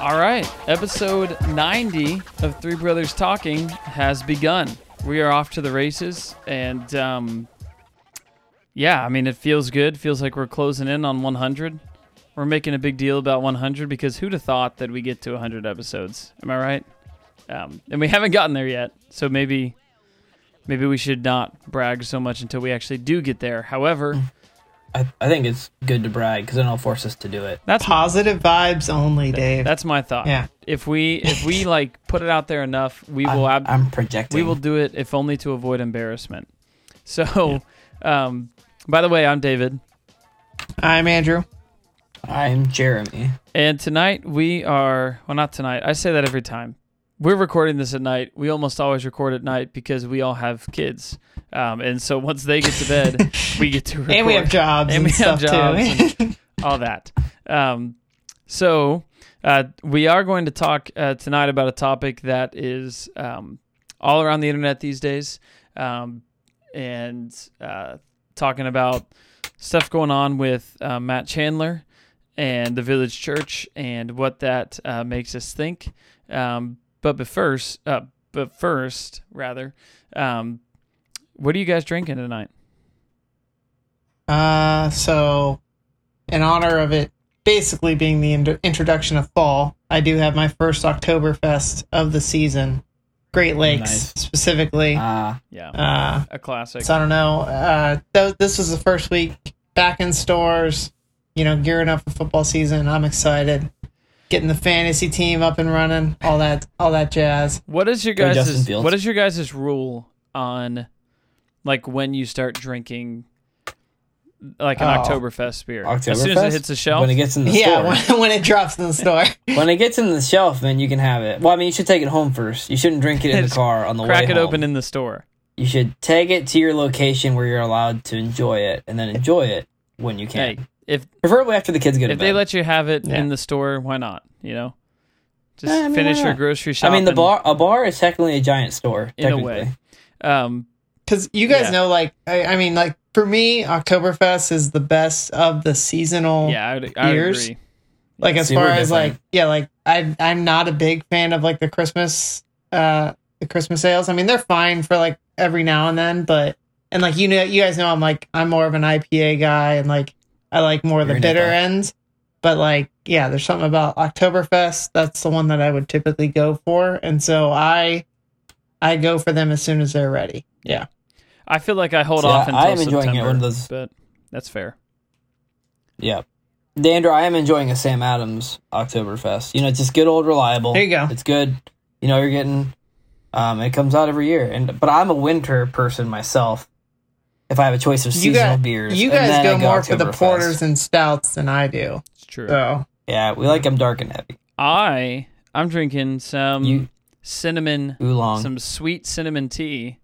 All right, episode 90 of Three Brothers Talking has begun. We are off to the races, and um, yeah, I mean, it feels good. Feels like we're closing in on 100. We're making a big deal about 100 because who'd have thought that we get to 100 episodes? Am I right? Um, and we haven't gotten there yet, so maybe maybe we should not brag so much until we actually do get there. However, I, I think it's good to brag because then it'll force us to do it. that's Positive vibes only, Dave. that's my thought. Yeah. If we if we like put it out there enough, we will I'm, ab- I'm projecting. We will do it if only to avoid embarrassment. So, um, by the way, I'm David, I'm Andrew. I'm Jeremy. and tonight we are well, not tonight. I say that every time. We're recording this at night. We almost always record at night because we all have kids, um, and so once they get to bed, we get to record. And we have jobs And and, we have jobs too. all that. Um, so uh, we are going to talk uh, tonight about a topic that is um, all around the internet these days, um, and uh, talking about stuff going on with uh, Matt Chandler and the Village Church and what that uh, makes us think. Um, but but first, uh, but first, rather, um, what are you guys drinking tonight? Uh, so, in honor of it basically being the in- introduction of fall, I do have my first Oktoberfest of the season. Great Lakes, Nice. specifically. Ah, Yeah, Uh, a classic. so I don't know. Uh, th- this was the first week back in stores. You know, gearing up for football season. I'm excited. Getting the fantasy team up and running. All that, all that jazz. What is your guys' what is your guys' rule on like when you start drinking like an Oh. Oktoberfest beer? As soon as it hits the shelf. when it gets in the Yeah, store. when, when it drops in the store. when it gets in the shelf, then you can have it. Well, I mean, you should take it home first. You shouldn't drink it in the car on the way crack it home. open in the store. You should take it to your location where you're allowed to enjoy it, and then enjoy it when you can. Hey, if Preferably after the kids get. to if bed. they let you have it Yeah. in the store, why not? You know, just I mean, finish your grocery grocery I mean, the bar a bar is technically a giant store. In a way. Um, Because you guys Yeah. know, like, I, I mean, like, for me, Oktoberfest is the best of the seasonal. yeah, I would, I would Beers? agree. Like, as far as, different. like, yeah, like, I, I'm not a big fan of, like, the Christmas, uh, the Christmas sales. I mean, they're fine for, like, every now and then, but, and, like, you know, you guys know I'm, like, I'm more of an IPA guy and, like, I like more of You're the bitter IPA. ends. But, like, yeah, there's something about Oktoberfest. That's the one that I would typically go for. And so I, I go for them as soon as they're ready. Yeah. I feel like I hold See, off I- until I am enjoying it September, one of those- but that's fair. Yeah. Dandra, I am enjoying a Sam Adams Oktoberfest. You know, it's just good old reliable. There you go. It's good. You know, you're getting um it comes out every year. And but I'm a winter person myself. If I have a choice of You seasonal guys, beers. you guys then go I more for the Oktoberfest. porters and stouts than I do. It's true. So Yeah, we like them dark and heavy. I I'm drinking some You- cinnamon, Oolong. some sweet cinnamon tea.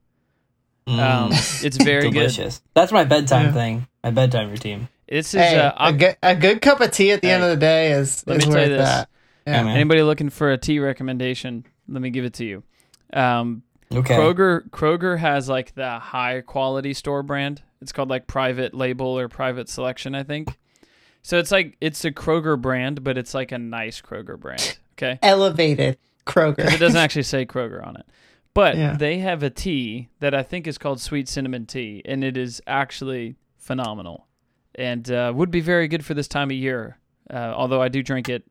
Mm. Um, it's very good. delicious. That's my bedtime Yeah. thing. My bedtime routine. This is hey, uh, a, I'm- good, a good cup of tea at the end of the day is, let is me tell worth you this. that. Yeah, Yeah. man. anybody looking for a tea recommendation. Let me give it to you. Um, Okay. Kroger Kroger has like the high quality store brand. It's called like private label or private selection, I think. So it's like it's a Kroger brand, but it's like a nice Kroger brand. Okay. Elevated Kroger. it doesn't actually say Kroger on it. But Yeah. they have a tea that I think is called sweet cinnamon tea, and it is actually phenomenal, and uh, would be very good for this time of year. Uh, although I do drink it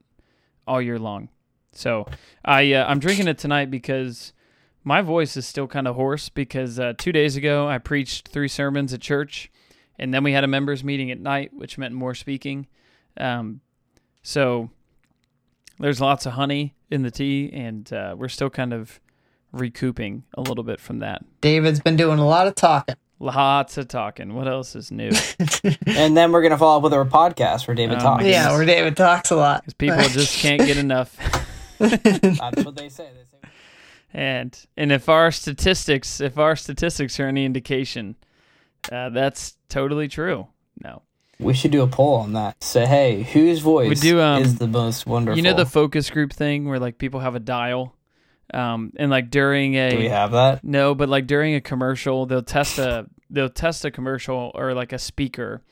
all year long, so I uh, I'm drinking it tonight because my voice is still kind of hoarse because uh, two days ago I preached three sermons at church, and then we had a members meeting at night, which meant more speaking. Um, so there's lots of honey in the tea, and uh, we're still kind of recouping a little bit from that. David's been doing a lot of talking. Lots of talking. What else is new? And then we're gonna follow up with our podcast where David Oh, talks. yeah, where David talks a lot. Because people just can't get enough. That's what they say. They say And and if our statistics, if our statistics are any indication, uh, that's totally true. No, we should do a poll on that. Say, hey, whose voice We do, um, is the most wonderful? you know the focus group thing where like people have a dial, Um, and like during a Do we have that? no, but like during a commercial, they'll test a they'll test a commercial or like a speaker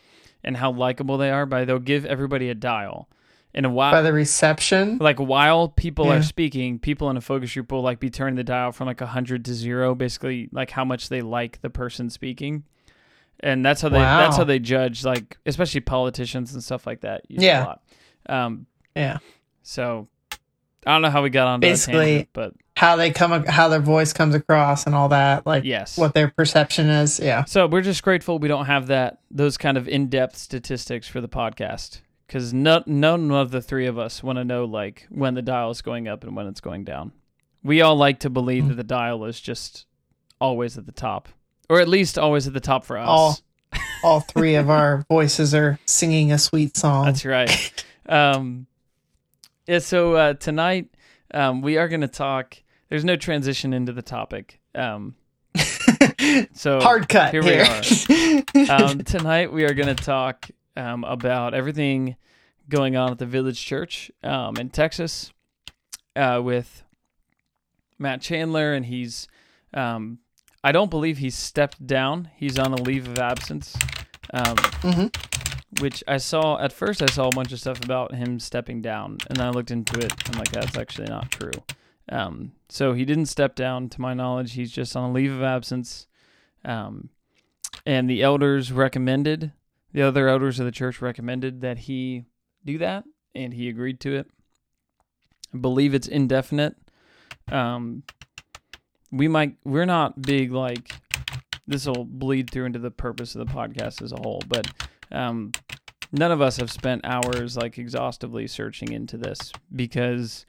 and how likable they are by they'll give everybody a dial. And a while By the reception. like while people Yeah. are speaking, people in a focus group will like be turning the dial from like 100 to 0, basically like how much they like the person speaking. And that's how they that's how they judge like especially politicians and stuff like that. Yeah. A lot. Um Yeah. so I don't know how we got on Basically- but How they come, how their voice comes across, and all that. Like yes. what their perception is. Yeah. So we're just grateful we don't have that those kind of in-depth statistics for the podcast because no, none of the three of us want to know like when the dial is going up and when it's going down. We all like to believe that the dial is just always at the top, or at least always at the top for us. All- All three of our voices are singing a sweet song. That's right. um, yeah. So uh, tonight um, we are going to talk. There's no transition into the topic. Um, so Hard cut here here. we are. um, tonight we are going to talk um, about everything going on at the Village Church um, in Texas uh, with Matt Chandler, and he's. Um, I don't believe he's stepped down. He's on a leave of absence, um, Mhm. which I saw at first. I saw a bunch of stuff about him stepping down, and then I looked into it. I'm like, that's actually not true. Um, so he didn't step down, to my knowledge. He's just on a leave of absence. Um, and the elders recommended, the other elders of the church recommended that he do that, and he agreed to it. I believe it's indefinite. Um, we might, we're not big like this will bleed through into the purpose of the podcast as a whole, but um, none of us have spent hours like exhaustively searching into this because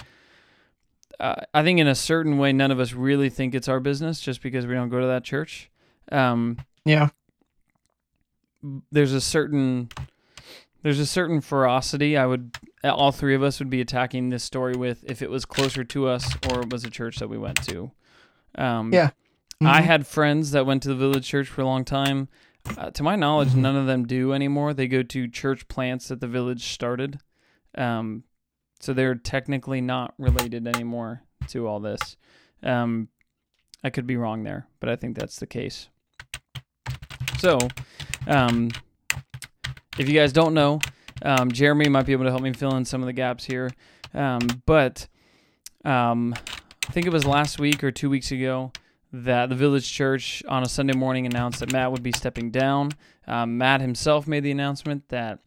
uh, I think in a certain way, none of us really think it's our business just because we don't go to that church. Um, yeah. There's a certain there's a certain ferocity I would all three of us would be attacking this story with if it was closer to us or it was a church that we went to. Um, Yeah. I Mhm. had friends that went to the village church for a long time. Uh, to my knowledge, Mhm. none of them do anymore. They go to church plants that the village started. Um, so they're technically not related anymore to all this. Um, I could be wrong there, but I think that's the case. So, um, if you guys don't know, um, Jeremy might be able to help me fill in some of the gaps here. Um, but um, I think it was last week or two weeks ago that the village church on a Sunday morning announced that Matt would be stepping down. Um, Matt himself made the announcement that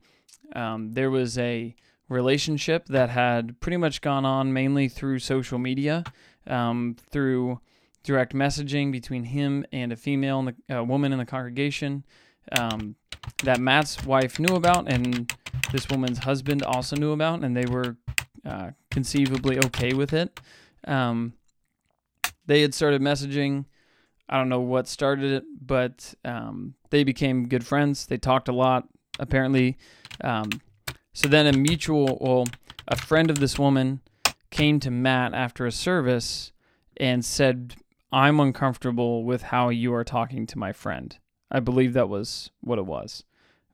um, there was a relationship that had pretty much gone on mainly through social media, um, through direct messaging between him and a female, in the, a woman in the congregation, um, that Matt's wife knew about, and this woman's husband also knew about, and they were uh, conceivably okay with it. Um, they had started messaging. I don't know what started it, but um, they became good friends. They talked a lot, apparently. Um, so then a mutual, well, a friend of this woman came to Matt after a service and said, I'm uncomfortable with how you are talking to my friend. I believe that was what it was,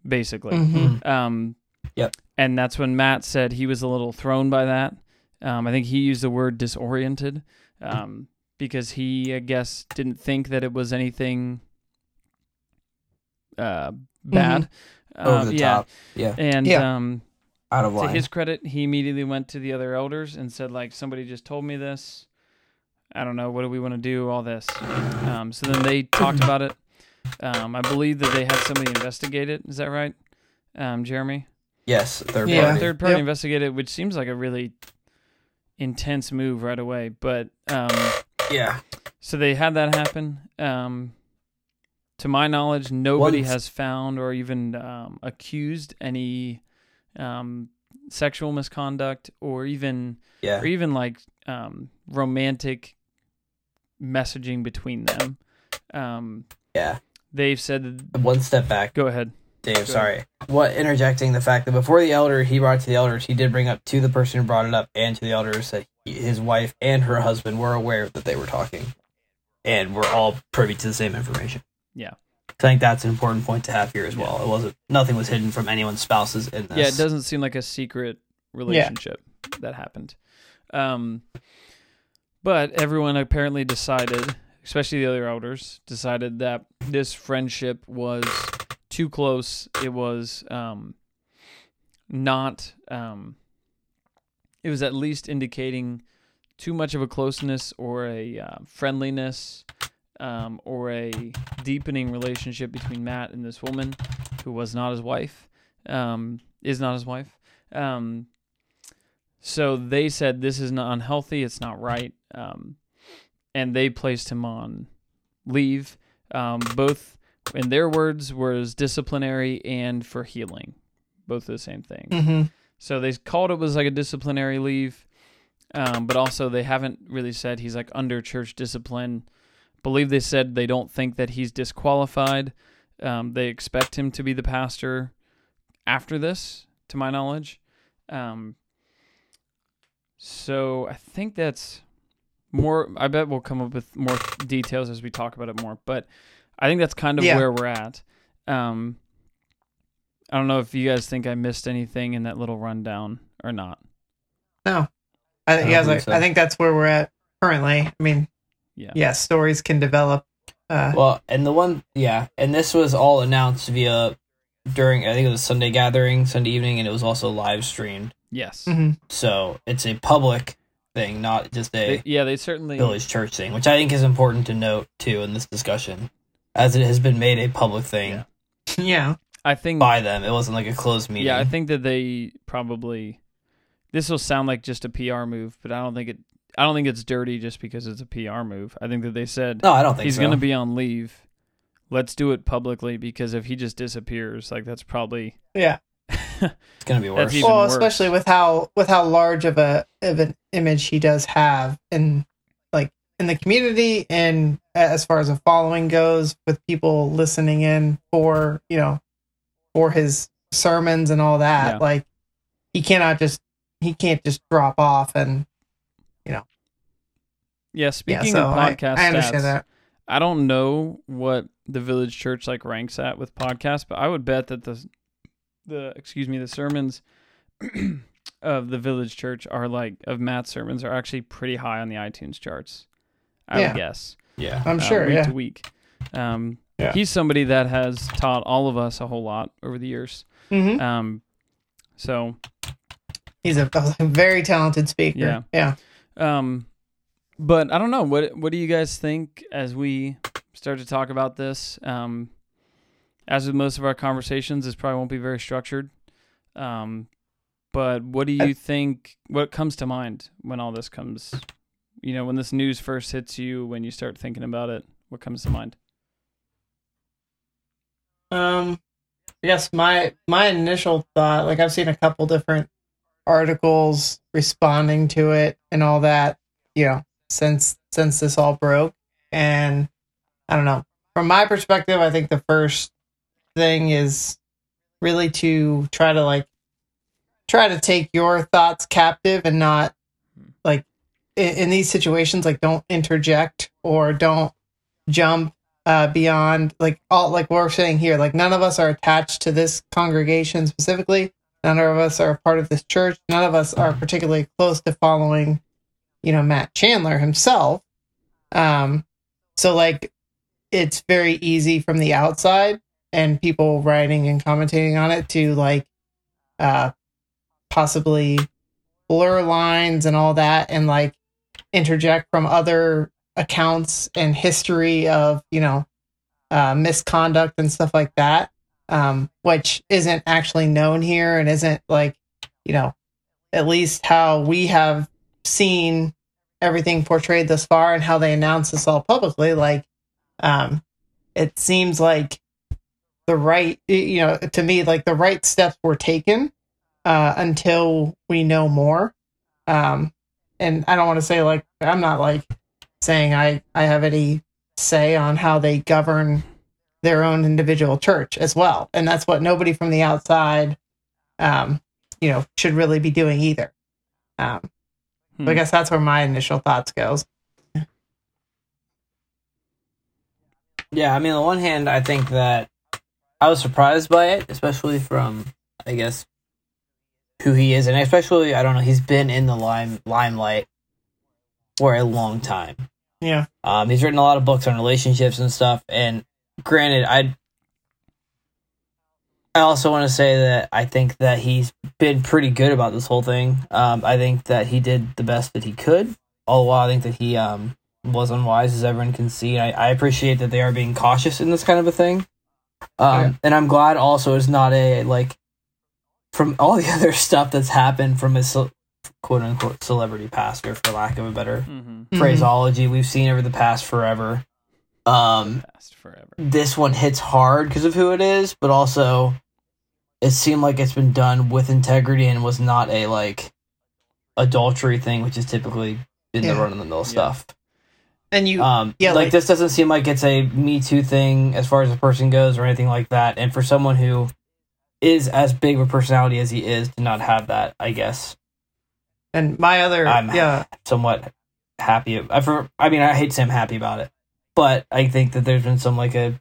basically. Mhm. Um, Yep. And that's when Matt said he was a little thrown by that. Um, I think he used the word disoriented um, because he, I guess, didn't think that it was anything uh, bad. Over Um, the yeah. top. Yeah. And Yeah. um, Out of to his credit, he immediately went to the other elders and said, like, somebody just told me this. I don't know. What do we want to do? All this. Um, so then they talked about it. Um, I believe that they had somebody investigate it. Is that right, um, Jeremy? yes. Third Yeah. party. Third party Yep. investigate it, which seems like a really intense move right away. But um, Yeah. so they had that happen. Um, to my knowledge, nobody Once- has found or even um, accused any um, sexual misconduct or even Yeah. or even like um, romantic messaging between them. Um, Yeah. They've said, that, One step back, "Go ahead." Dave. Go Sorry. What interjecting the fact that before the elder, he brought it to the elders. He did bring up to the person who brought it up and to the elders that he, his wife and her husband were aware that they were talking, and were all privy to the same information. Yeah. I think that's an important point to have here as well. It wasn't nothing was hidden from anyone's spouses in this. Yeah, it doesn't seem like a secret relationship that happened. Um, But everyone apparently decided, especially the other elders, decided that this friendship was too close. It was um, not. Um, it was at least indicating too much of a closeness or a uh, friendliness um, or a deepening relationship between Matt and this woman who was not his wife, um, is not his wife. Um, so they said this is not unhealthy, it's not right, um, and they placed him on leave. Um, both, in their words, was disciplinary and for healing, both the same thing. Mm-hmm. So they called it was like a disciplinary leave, um, but also they haven't really said he's like under church discipline. Believe they said they don't think that he's disqualified. Um, they expect him to be the pastor after this, to my knowledge. Um, so I think that's more. I bet we'll come up with more details as we talk about it more. But I think that's kind of Yeah. where we're at. Um, I don't know if you guys think I missed anything in that little rundown or not. No, I, I don't yeah, think like, so. I think that's where we're at currently. I mean, Yeah. yeah, stories can develop. Uh, Well, and the one, yeah, and this was all announced via during I think it was Sunday gathering, Sunday evening, and it was also live streamed. Yes. mhm. So it's a public thing, not just a They, yeah, they certainly. village church thing, which I think is important to note too in this discussion, as it has been made a public thing Yeah. yeah, I think. by them. It wasn't like a closed meeting. Yeah, I think that they probably. This will sound like just a PR move, but I don't think it. I don't think it's dirty just because it's a PR move. I think that they said no, I don't think he's so. going to be on leave. Let's do it publicly because if he just disappears, like that's probably yeah. It's going to be That's worse. even well, worse. especially with how with how large of a of an image he does have in like in the community and as far as a following goes with people listening in for you know for his sermons and all that Yeah. like he cannot just he can't just drop off and you know. yeah Speaking so of I, I understand stats, that I don't know what the village church like ranks at with podcasts, but I would bet that the the excuse me the sermons of the village church are like of Matt's sermons are actually pretty high on the iTunes charts. I Yeah. would guess. yeah. I'm uh, sure week yeah to week. Um, Yeah. he's somebody that has taught all of us a whole lot over the years. hmm Um, so he's a, a very talented speaker Yeah. yeah Um, but I don't know. What What do you guys think as we start to talk about this? Um, as with most of our conversations, this probably won't be very structured. Um, but what do you think? What comes to mind when all this comes? You know, when this news first hits you, when you start thinking about it, what comes to mind? Um, I guess my my initial thought, like I've seen a couple different articles responding to it and all that, you know, since since this all broke, and I don't know. From my perspective, I think the first thing is really to try to like try to take your thoughts captive and not like in, in these situations like don't interject or don't jump uh, beyond like all like we're saying here. Like none of us are attached to this congregation specifically. None of us are a part of this church. None of us are particularly close to following, you know, Matt Chandler himself. Um, so like it's very easy from the outside and people writing and commentating on it to like uh possibly blur lines and all that and like interject from other accounts and history of you know uh, misconduct and stuff like that um, which isn't actually known here and isn't like you know at least how we have seen everything portrayed thus far and how they announce this all publicly like um, it seems like the right you know to me like the right steps were taken uh, until we know more um, and i don't want to say like i'm not like saying I, I have any say on how they govern their own individual church as well. And that's what nobody from the outside, um, you know, should really be doing either. Um, Hmm. so I guess that's where my initial thoughts goes. Yeah, I mean, on the one hand, I think that I was surprised by it, especially from, I guess, who he is, and especially, I don't know, he's been in the lime limelight for a long time. Yeah. Um, he's written a lot of books on relationships and stuff. And granted, I I also want to say that I think that he's been pretty good about this whole thing. Um, I think that he did the best that he could. All the while, I think that he um, was unwise, as everyone can see. I, I appreciate that they are being cautious in this kind of a thing. Um, Yeah. And I'm glad also it's not a like from all the other stuff that's happened from his ce- quote unquote celebrity pastor, for lack of a better Mm-hmm. Mhm. phraseology we've seen over the past forever. Um, Fast forever. this one hits hard because of who it is, but also it seemed like it's been done with integrity and was not a like adultery thing, which is typically in the run of the mill stuff. And you, Um, yeah, like, like- this doesn't seem like it's a Me Too thing as far as a person goes or anything like that. And for someone who is as big of a personality as he is to not have that, I guess and my other, I'm yeah, somewhat happy. I for I mean I hate to say I'm happy about it, but I think that there's been some like a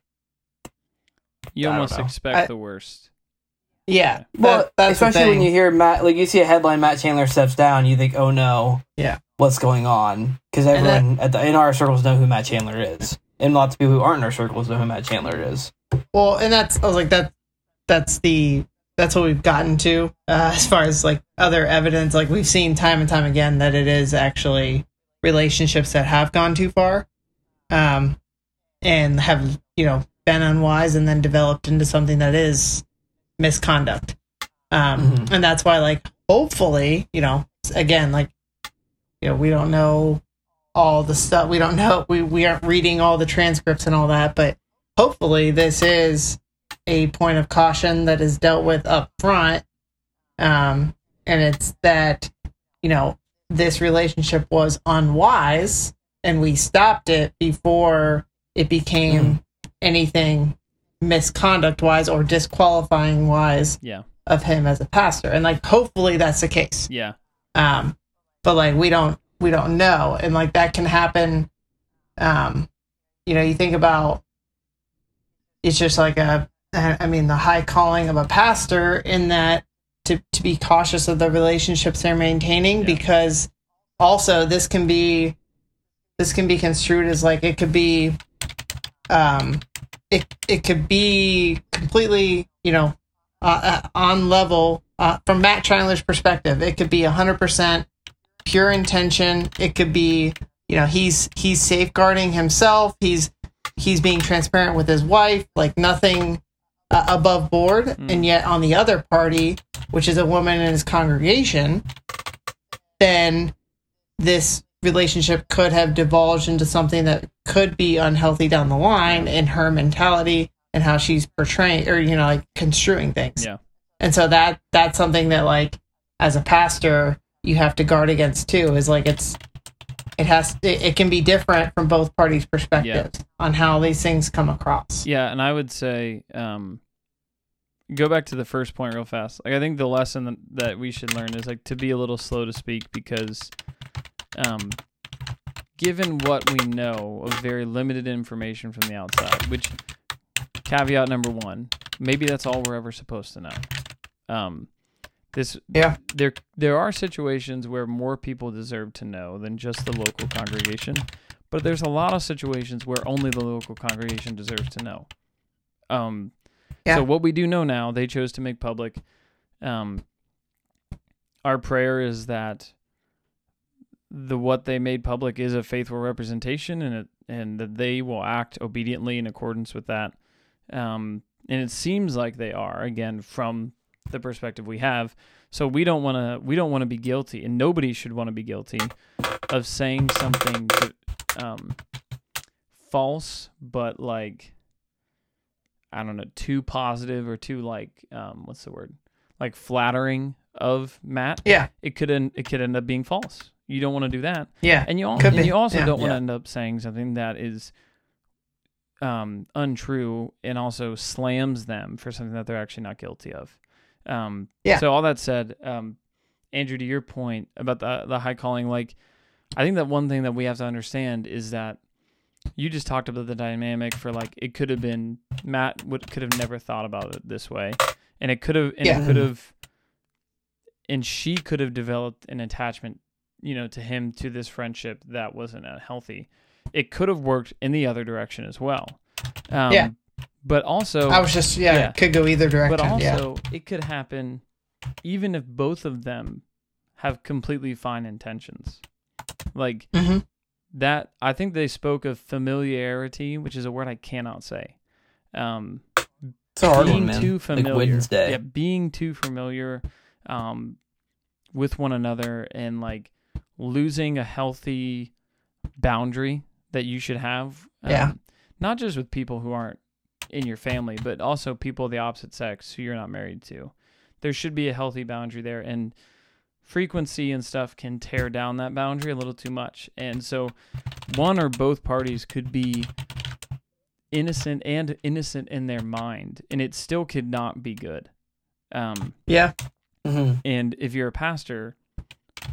You I almost expect I- the worst. yeah. well, that, that's especially when you hear Matt like you see a headline Matt Chandler steps down, you think oh no, Yeah. What's going on? Because that- everyone at the, in our circles know who Matt Chandler is, and lots of people who aren't in our circles know who Matt Chandler is. Well, and that's I was like that. That's the that's what we've gotten to uh, as far as like other evidence. Like we've seen time and time again that it is actually relationships that have gone too far, um, and have you know been unwise and then developed into something that is misconduct. Um, Mhm. and that's why like hopefully you know again like you know we don't know all the stuff. We don't know. We we aren't reading all the transcripts and all that but hopefully this is a point of caution that is dealt with up front. Um and it's that you know this relationship was unwise and we stopped it before it became anything misconduct wise or disqualifying wise Yeah. of him as a pastor. And like hopefully that's the case. Yeah. um but like we don't we don't know and like that can happen um you know you think about it's just like a i mean the high calling of a pastor in that to to be cautious of the relationships they're maintaining Yeah. because also this can be this can be construed as like it could be um it it could be completely you know uh, uh, on level uh, from Matt Chandler's perspective. It could be hundred percent pure intention. It could be you know he's he's safeguarding himself. He's he's being transparent with his wife, like nothing uh, above board. Mm. And yet on the other party, which is a woman in his congregation, then this relationship could have divulged into something that could be unhealthy down the line in her mentality and how she's portraying or you know like construing things Yeah. and so that that's something that like as a pastor you have to guard against too is like it's it has it, it can be different from both parties perspectives on how these things come across Yeah, and I would say um, go back to the first point real fast. Like I think the lesson that, that we should learn is like to be a little slow to speak because um, given what we know of very limited information from the outside, which caveat number one, maybe that's all we're ever supposed to know. Um, this Yeah. there there are situations where more people deserve to know than just the local congregation, but there's a lot of situations where only the local congregation deserves to know. Um, Yeah. so what we do know now, they chose to make public. Um, our prayer is that the what they made public is a faithful representation, and it and that they will act obediently in accordance with that. Um, and it seems like they are again from the perspective we have. So we don't want to we don't want to be guilty, and nobody should want to be guilty of saying something um, false, but like I don't know, too positive or too like um, what's the word, like flattering of Matt. yeah It could end, it could end up being false. You don't want to do that, yeah and you al- and you also yeah. don't want to Yeah. end up saying something that is um, untrue and also slams them for something that they're actually not guilty of. Um, Yeah. So all that said, um, Andrew, to your point about the the high calling, like I think that one thing that we have to understand is that you just talked about the dynamic for like it could have been Matt would could have never thought about it this way, and it could have and Yeah. it could have, and she could have developed an attachment you know, to him to this friendship that wasn't healthy. It could have worked in the other direction as well. Um, Yeah. But also, I was just yeah, Yeah. it could go either direction. but yeah. also, it could happen even if both of them have completely fine intentions. Like hmm that, I think they spoke of familiarity, which is a word I cannot say. Um, It's a hard being one, man. too Like familiar. Wednesday. Yeah, being too familiar um, with one another and like losing a healthy boundary that you should have. um, Yeah. Not just with people who aren't in your family, but also people of the opposite sex who you're not married to. There should be a healthy boundary there, and frequency and stuff can tear down that boundary a little too much. And so, one or both parties could be innocent and innocent in their mind, and it still could not be good. Um, yeah. hmm and if you're a pastor,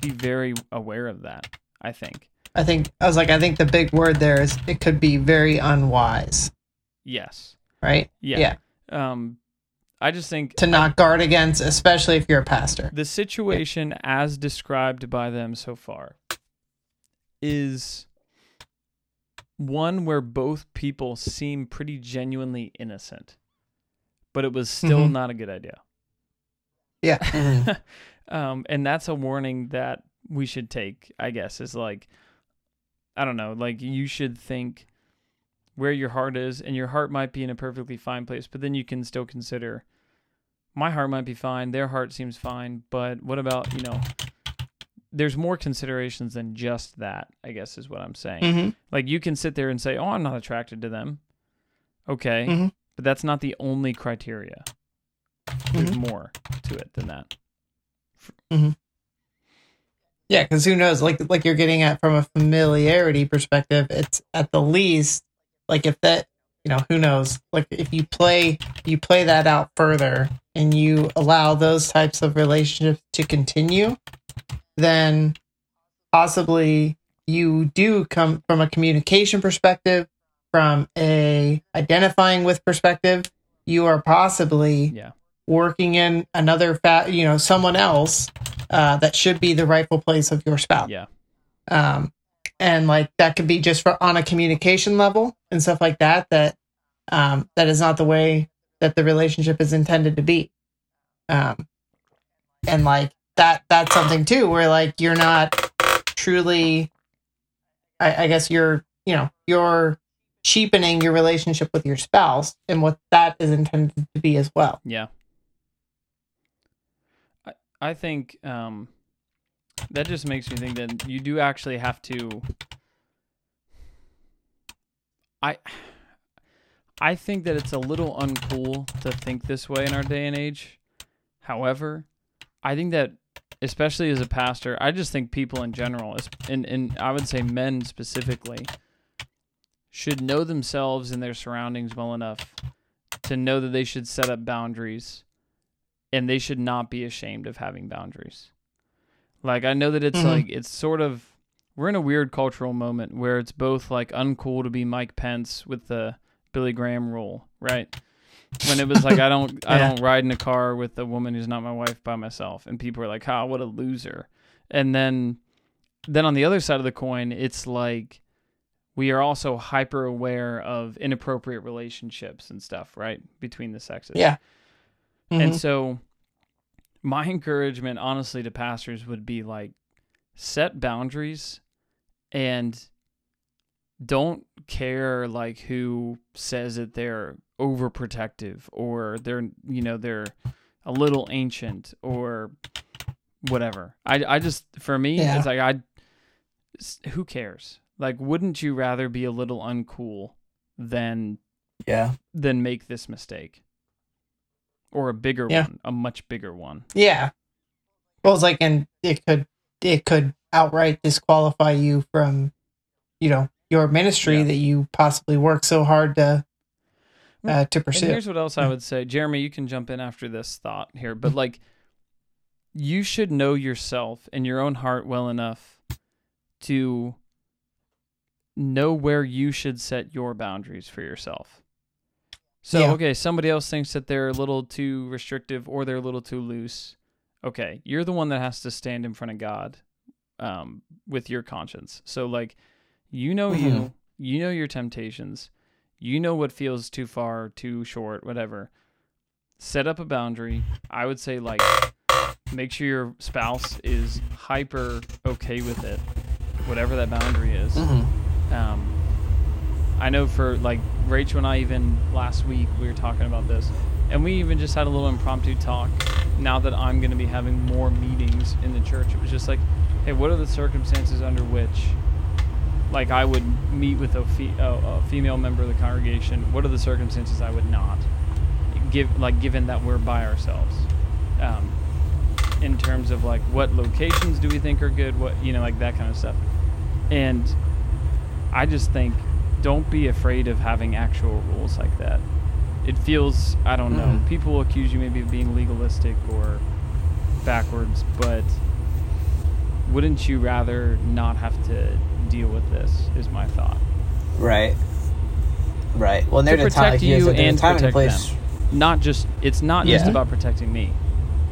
be very aware of that. I think. I think I was like, I think the big word there is it could be very unwise, Yes. Right? Yeah. Yeah. Um, I just think To not guard against, especially if you're a pastor. the situation as described by them so far is one where both people seem pretty genuinely innocent, but it was still Mhm. not a good idea. Yeah. Mhm. um, and that's a warning that we should take, I guess, is like, I don't know, like you should think where your heart is, and your heart might be in a perfectly fine place, but then you can still consider my heart might be fine, their heart seems fine, but what about, you know, there's more considerations than just that, I guess is what I'm saying. hmm Like you can sit there and say, "Oh, I'm not attracted to them." Okay, Mhm. but that's not the only criteria. There's more to it than that. Yeah, because who knows? Like like you're getting at from a familiarity perspective, it's at the least like if that you know who knows like if you play you play that out further and you allow those types of relationships to continue, then possibly you do come from a communication perspective, from a identifying with perspective, you are possibly Yeah. working in another fat you know someone else uh, that should be the rightful place of your spouse Yeah. um, and like that could be just for on a communication level and stuff like that that um, that is not the way that the relationship is intended to be um, and like that that's something too where like you're not truly I, I guess you're you know you're cheapening your relationship with your spouse and what that is intended to be as well Yeah. I I think um that just makes me think that you do actually have to I I think that it's a little uncool to think this way in our day and age. However, I think that especially as a pastor, I just think people in general, and and I would say men specifically, should know themselves and their surroundings well enough to know that they should set up boundaries and they should not be ashamed of having boundaries. Like I know that it's Mhm. like it's sort of we're in a weird cultural moment where it's both like uncool to be Mike Pence with the Billy Graham rule, right? When it was like I don't I don't ride in a car with a woman who's not my wife by myself and people are like, "Ha, what a loser." And then then on the other side of the coin, it's like we are also hyper aware of inappropriate relationships and stuff, right? Between the sexes. Yeah. And Mhm. so my encouragement honestly to pastors would be like set boundaries and don't care like who says that they're overprotective or they're you know they're a little ancient or whatever. I I just for me Yeah. it's like i who cares? Like wouldn't you rather be a little uncool than Yeah. than make this mistake? Or a bigger Yeah. one, a much bigger one. Yeah. Well, it's like, and it could it could outright disqualify you from, you know, your ministry Yeah. that you possibly work so hard to uh, to And pursue. here's what else I would say. Jeremy, you can jump in after this thought here, but like you should know yourself and your own heart well enough to know where you should set your boundaries for yourself. So, Yeah. okay, somebody else thinks that they're a little too restrictive or they're a little too loose. Okay, you're the one that has to stand in front of God um, with your conscience. So like, you know you, Mhm. you know your temptations, you know what feels too far, too short, whatever. Set up a boundary. I would say like, make sure your spouse is hyper okay with it, whatever that boundary is. Mm-hmm. Um, I know for like Rachel and I, even last week, we were talking about this, and we even just had a little impromptu talk. Now that I'm going to be having more meetings in the church, it was just like, hey, what are the circumstances under which, like, I would meet with a, fe- a, a female member of the congregation? What are the circumstances I would not? Give like given that we're by ourselves. Um, in terms of like what locations do we think are good, what you know, like that kind of stuff. And I just think don't be afraid of having actual rules like that. It feels I don't know. Mhm. People accuse you maybe of being legalistic or backwards, but wouldn't you rather not have to deal with this? Is my thought. Right. Right. Well, and To there's a time, protect like you you said, and time and protect place. them. Not just it's not just about protecting me.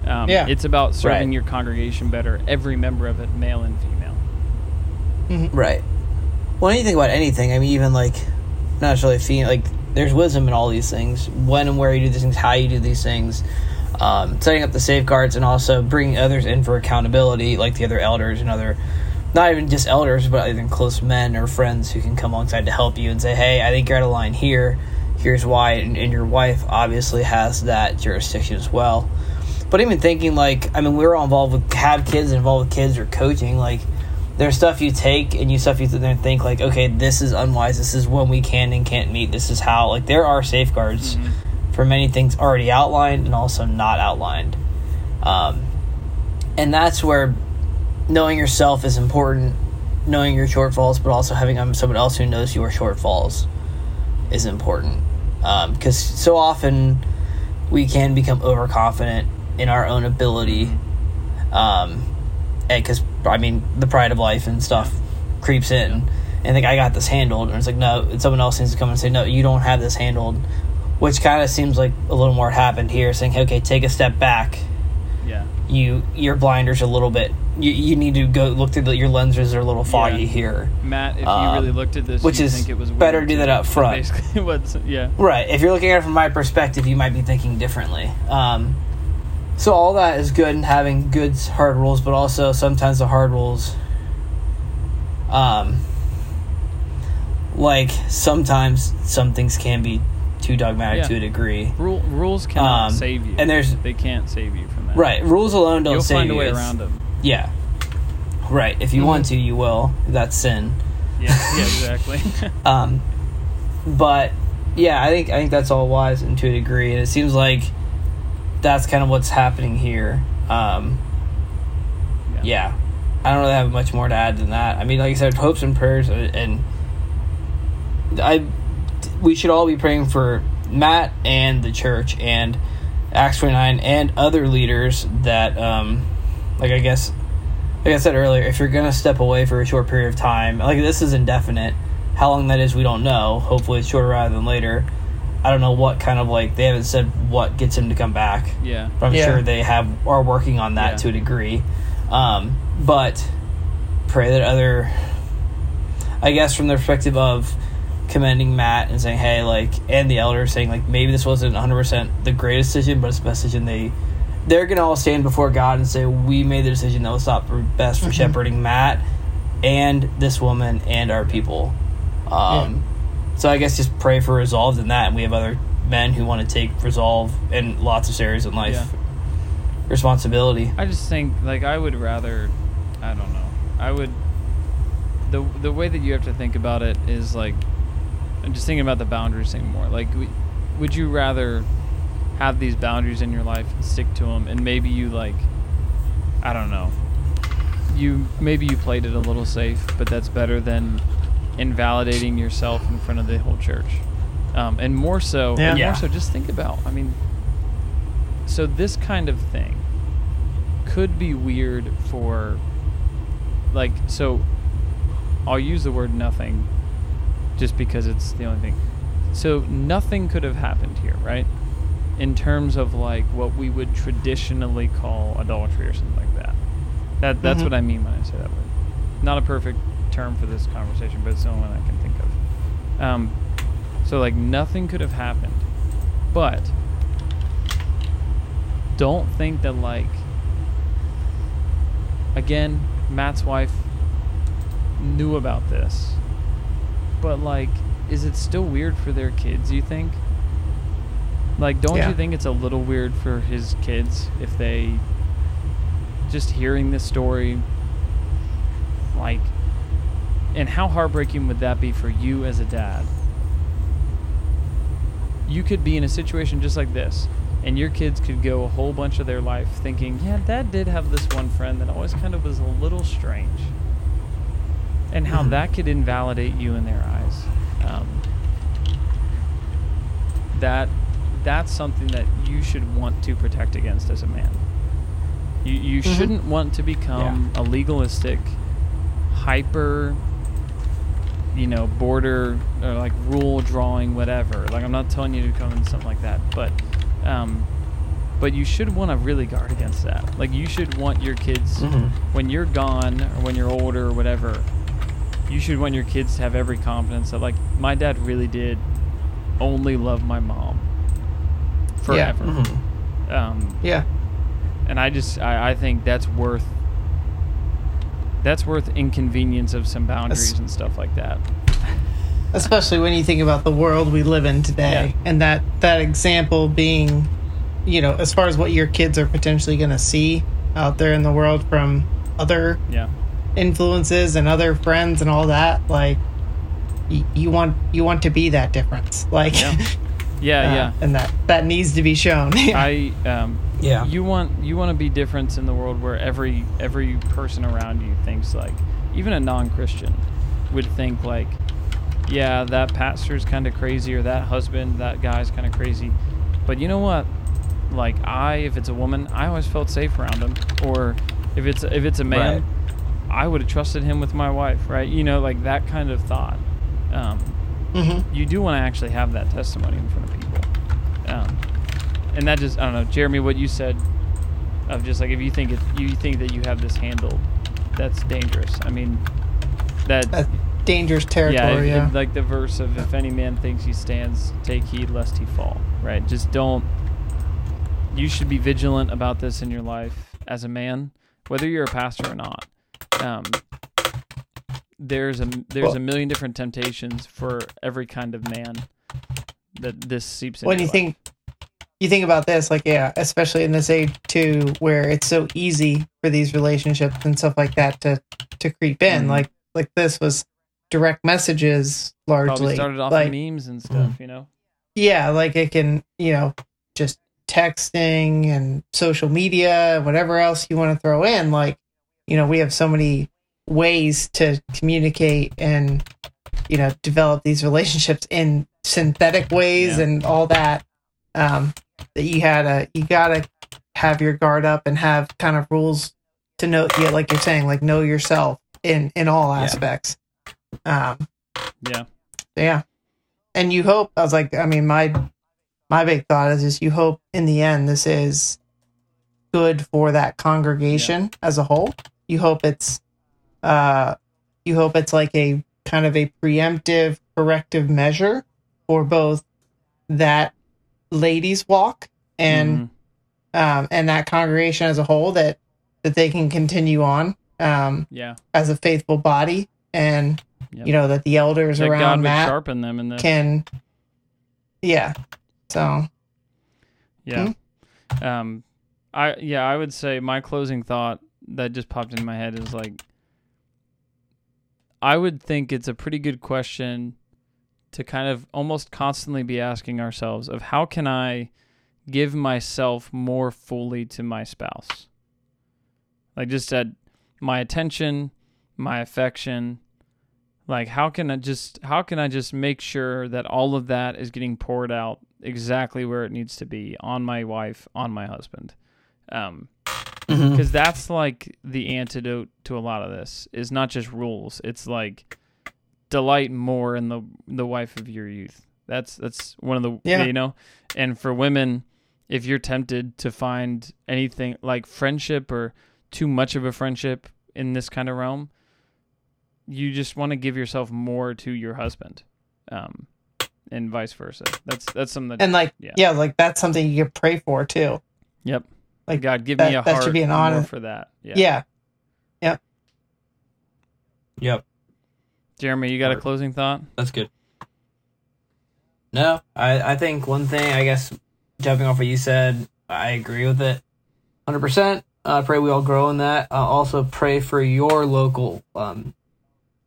Um, Yeah. It's about serving Right. your congregation better, every member of it, male and female. Right. Well, think about anything, I mean, even like, not necessarily female, like, there's wisdom in all these things. When and where you do these things, how you do these things, um, setting up the safeguards, and also bringing others in for accountability, like the other elders and other, not even just elders, but even close men or friends who can come alongside to help you and say, hey, I think you're out of line here. Here's why. And, and your wife obviously has that jurisdiction as well. But even thinking like, I mean, we are all involved with have kids involved with kids or coaching. Like, there's stuff you take and you stuff you sit there and think like, okay, this is unwise. This is when we can and can't meet. This is how. Like, there are safeguards for many things already outlined and also not outlined. Um, and that's where knowing yourself is important. Knowing your shortfalls, but also having um, someone else who knows your shortfalls is important. Because so often we can become overconfident in our own ability. Um, and because, I mean, the pride of life and stuff creeps in. And think, I got this handled. And it's like, no, and someone else needs to come and say, no, you don't have this handled. Which kind of seems like a little more happened here, saying, okay, take a step back Yeah. you your blinders a little bit. You, you need to go look through the, your lenses are a little foggy Yeah. here. Matt, if Um, you really looked at this, which is think it was better to do that up front. Basically, what's yeah. Right. If you're looking at it from my perspective, you might be thinking differently. Um, so all that is good and having good hard rules, but also sometimes the hard rules, um, like sometimes some things can be too dogmatic Yeah. to a degree. Rule, rules cannot Um, save you, and there's- they can't save you from that. Right. Rules alone don't You'll save find a you. way around them. Yeah. Right. If you Mm-hmm. want to, you will. That's sin. Yeah. Yeah. Exactly. Um, but yeah, I think I think that's all wise and to a degree, and it seems like that's kind of what's happening here. Um, yeah, I don't really have much more to add than that. I mean, like I said, hopes and prayers, and, and I we should all be praying for Matt and the church and Acts twenty nine and other leaders that, um, like I guess like I said earlier, if you're gonna step away for a short period of time, like this is indefinite. How long that is, we don't know. Hopefully, it's shorter rather than later. I don't know what kind of like they haven't said what gets him to come back. yeah. But I'm Yeah. sure they have are working on that Yeah. to a degree. Um, but pray that other, I guess, from the perspective of commending Matt and saying, hey, like, and the elders saying, like, maybe this wasn't 100 percent the greatest decision, but it's the best decision they. They're gonna all stand before God and say, "We made the decision that was not for best for shepherding Matt and this woman and our people." Um, So I guess just pray for resolve in that, and we have other men who want to take resolve in lots of areas in life. Yeah. Responsibility. I just think like I would rather I don't know. I would the the way that you have to think about it is like I'm just thinking about the boundaries thing more. Like would you rather have these boundaries in your life and stick to them and maybe you like I don't know. You maybe you played it a little safe, but that's better than invalidating yourself in front of the whole church. Um, and more so, Yeah. and more so, just think about. I mean, so this kind of thing could be weird for like so I'll use the word nothing just because it's the only thing. So nothing could have happened here, right? In terms of like what we would traditionally call adultery or something like that. That that's Mhm. what I mean when I say that word. not a perfect term for this conversation, but it's the only one I can think of. Um, so like nothing could have happened, but don't think that like again, Matt's wife knew about this, but like, is it still weird for their kids? You think? Like, don't Yeah. you think it's a little weird for his kids if they just hearing this story, like, and how heartbreaking would that be for you as a dad? You could be in a situation just like this, and your kids could go a whole bunch of their life thinking, yeah, dad did have this one friend that always kind of was a little strange. And how Mhm. that could invalidate you in their eyes. Um, that that's something that you should want to protect against as a man. You you Mhm. shouldn't want to become a legalistic, hyper, you know, border or like rule drawing whatever. Like I'm not telling you to come in something like that, but um, but you should want to really guard against that. Like you should want your kids Mhm. when you're gone or when you're older or whatever. You should want your kids to have every confidence that like my dad really did only love my mom Yeah. forever. Mhm. Um, Yeah. and I just I, I think that's worth that's worth inconvenience of some boundaries and stuff like that. especially when you think about the world we live in today Yeah. and that that example being you know as far as what your kids are potentially going to see out there in the world from other Yeah. influences and other friends and all that like y- you want you want to be that difference like Yeah. Yeah, uh, yeah. and that that needs to be shown I um Yeah. you want you want to be different in the world where every every person around you thinks like even a non-Christian would think like yeah, that pastor's kind of crazy or that husband, that guy's kind of crazy. But you know what? Like I if it's a woman, I always felt safe around him or if it's if it's a man, Right. I would have trusted him with my wife, right? You know, like that kind of thought. Um, hmm you do want to actually have that testimony in front of people. Um, and that just I don't know, Jeremy, what you said of just like if you think it, you think that you have this handled, that's dangerous. I mean, that that's dangerous yeah, territory it- yeah, it- like the verse of if any man thinks he stands, take heed lest he fall. Right? Just don't. You should be vigilant about this in your life as a man, whether you're a pastor or not. Um, there's a there's Well- a million different temptations for every kind of man that this seeps into. when you life. think you think about this like yeah especially in this age too where it's so easy for these relationships and stuff like that to to creep in Mhm. like like this was direct messages probably largely started off like memes and stuff, you know. yeah like it can you know just texting and social media whatever else you want to throw in like you know we have so many ways to communicate and you know develop these relationships in synthetic ways Yeah. and all that um that you had to you gotta have your guard up and have kind of rules to know yeah like you're saying like know yourself in in all Yeah. aspects um Yeah. yeah and you hope i was like i mean my my big thought is is you hope in the end this is good for that congregation as a whole you hope it's uh you hope it's like a kind of a preemptive corrective measure for both that ladies walk and Mhm. um and that congregation as a whole that that they can continue on um yeah, as a faithful body and Yep. you know that the elders that God around would Matt sharpen them in the can yeah so Yeah. Hmm? Um I yeah, I would say my closing thought that just popped into my head is like I would think it's a pretty good question to kind of almost constantly be asking ourselves of how can I give myself more fully to my spouse? Like just at my attention, my affection, like how can I just how can I just make sure that all of that is getting poured out exactly where it needs to be on my wife, on my husband. Um because that's like the antidote to a lot of this is not just rules it's like delight more in the the wife of your youth that's that's one of the Yeah. you know and for women if you're tempted to find anything like friendship or too much of a friendship in this kind of realm you just want to give yourself more to your husband, um, and vice versa. That's that's something that and like Yeah. yeah. like that's something you could pray for too. yep. Like, God, give that- me a that should heart be an honor. for that. Yeah. Yeah. Yep, Jeremy, you got a closing thought? that's good. No, I I think one thing I guess jumping off what you said, I agree with it, hundred percent. I pray we all grow in that. Uh, also pray for your local um,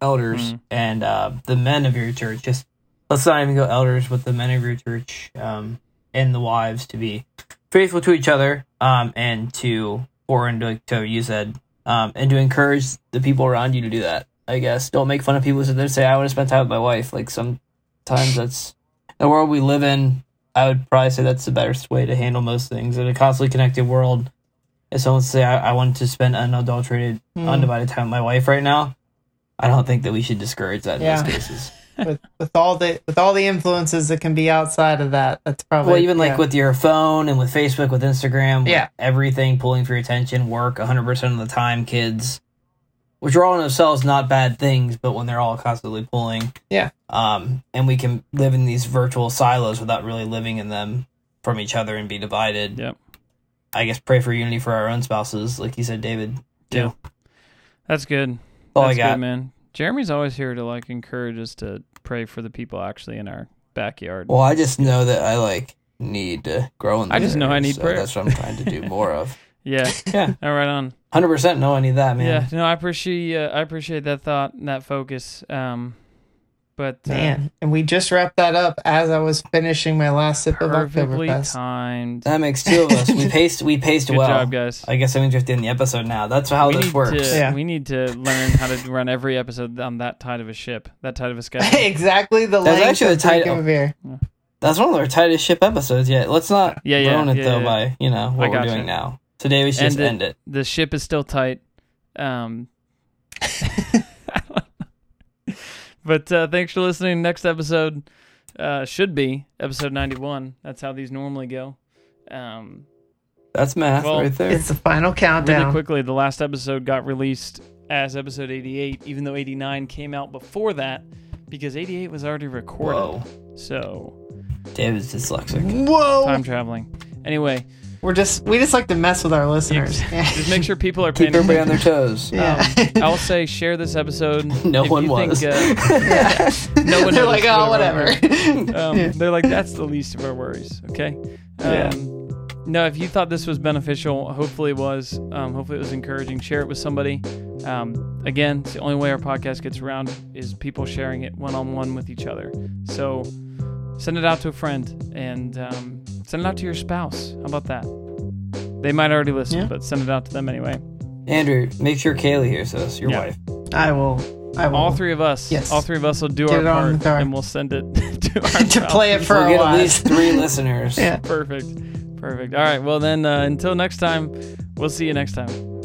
elders Mhm. and uh, the men of your church. Just let's not even go elders, but the men of your church um, and the wives to be faithful to each other um, and to pour into like to you said um, and to encourage the people around you to do that. I guess don't make fun of people who sit there and say I want to spend time with my wife. Like sometimes that's the world we live in. I would probably say that's the best way to handle most things in a constantly connected world. If someone say I, I want to spend unadulterated, Hmm. undivided time with my wife right now, I don't think that we should discourage that in Yeah. those cases. With with all the with all the influences that can be outside of that, that's probably Well, even like yeah. with your phone and with Facebook, with Instagram, with Yeah. everything pulling for your attention, work 100% of the time, kids, which are all in themselves not bad things, but when they're all constantly pulling, Yeah. um, and we can live in these virtual silos without really living in them from each other and be divided. Yep. I guess pray for unity for our own spouses, like you said, David. Too. Yeah. That's good. That's all That's I got. good, man. Jeremy's always here to like encourage us to pray for the people actually in our backyard. Well, I just know that I like need to grow in. I just know I need so prayer. That's what I'm trying to do more of. yeah. Yeah. All right on. Hundred percent No, I need that, man. Yeah. No, I appreciate uh, I appreciate that thought and that focus. Um, but uh, man. And we just wrapped that up as I was finishing my last sip of perfectly Oktoberfest. timed. That makes two of us. We paced. We paced Good well. job, guys. I guess I'm interested in the episode now. That's how we this works. To, Yeah. We need to learn how to run every episode on that tight of a ship, that tight of a schedule. exactly the That's length actually of the title. drinking a beer. That's one of our tightest ship episodes yet. Let's not Yeah, yeah, ruin it yeah, though yeah. by you know what we're gotcha. doing now. Today we should And just it- end it. the ship is still tight. Um, but uh, thanks for listening. Next episode uh, should be episode 91. That's how these normally go. Um, That's math well, right there. It's the final really countdown. quickly, the last episode got released as episode 88, even though 89 came out before that because 88 was already recorded. Whoa, So David's dyslexic. Whoa! time traveling. Anyway, We're just we just like to mess with our listeners. Yeah. just make sure people are paying Keep everybody on attention. their toes. Yeah. Um, I'll say share this episode. No if one you was. Think, uh, yeah. No one They're like, oh, whatever. whatever. um, Yeah. they're like that's the least of our worries okay Yeah. um, no if you thought this was beneficial hopefully it was um, hopefully it was encouraging share it with somebody um, again it's the only way our podcast gets around is people sharing it one-on-one with each other so send it out to a friend and um, send it out to your spouse how about that they might already listen Yeah. but send it out to them anyway Andrew, make sure Kaylee hears this. Your Yeah. wife. I will. I will. all three of us Yes. all three of us will do Get our part and we'll send it to our to play it for We'll our get at least three listeners. Yeah. Perfect. Perfect. All right. Well, then, uh, until next time, we'll see you next time.